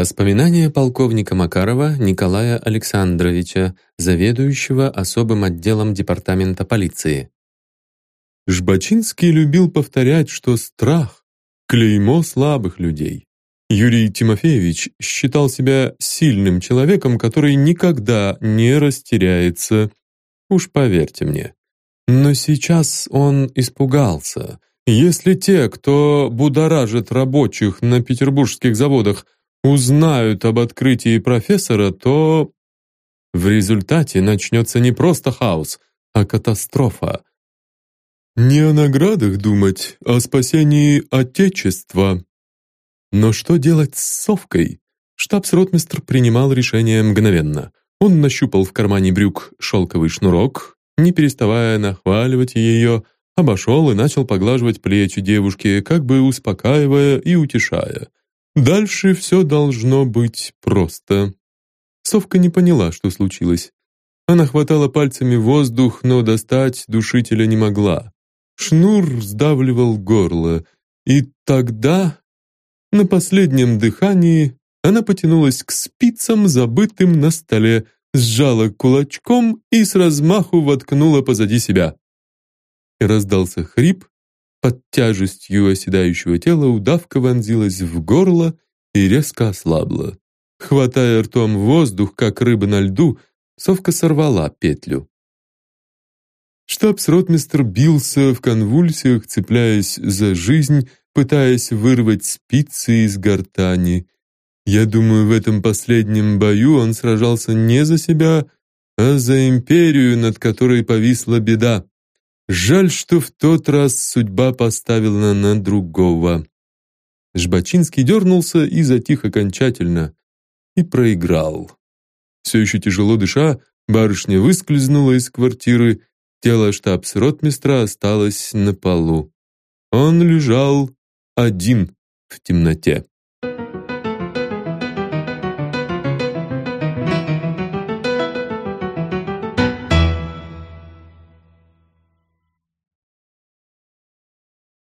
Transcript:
Воспоминания полковника Макарова Николая Александровича, заведующего особым отделом департамента полиции. Жбачинский любил повторять, что страх — клеймо слабых людей. Юрий Тимофеевич считал себя сильным человеком, который никогда не растеряется. Уж поверьте мне. Но сейчас он испугался. Если те, кто будоражит рабочих на петербургских заводах, узнают об открытии профессора, то в результате начнется не просто хаос, а катастрофа. Не о наградах думать, а о спасении Отечества. Но что делать с совкой? Штабс-ротмистр принимал решение мгновенно. Он нащупал в кармане брюк шелковый шнурок, не переставая нахваливать ее, обошел и начал поглаживать плечи девушки, как бы успокаивая и утешая. Дальше все должно быть просто. Совка не поняла, что случилось. Она хватала пальцами воздух, но достать душителя не могла. Шнур сдавливал горло, и тогда, на последнем дыхании, она потянулась к спицам, забытым на столе, сжала кулачком и с размаху воткнула позади себя. Раздался хрип, под тяжестью оседающего тела удавка вонзилась в горло и резко ослабла. Хватая ртом воздух, как рыба на льду, совка сорвала петлю. Штабс-ротмистр бился в конвульсиях, цепляясь за жизнь, пытаясь вырвать спицы из гортани. Я думаю, в этом последнем бою он сражался не за себя, а за империю, над которой повисла беда. Жаль, что в тот раз судьба поставила на другого. Жбачинский дернулся и затих окончательно. И проиграл. Все еще тяжело дыша, барышня выскользнула из квартиры, тело штабс-ротмистра осталось на полу. Он лежал один в темноте.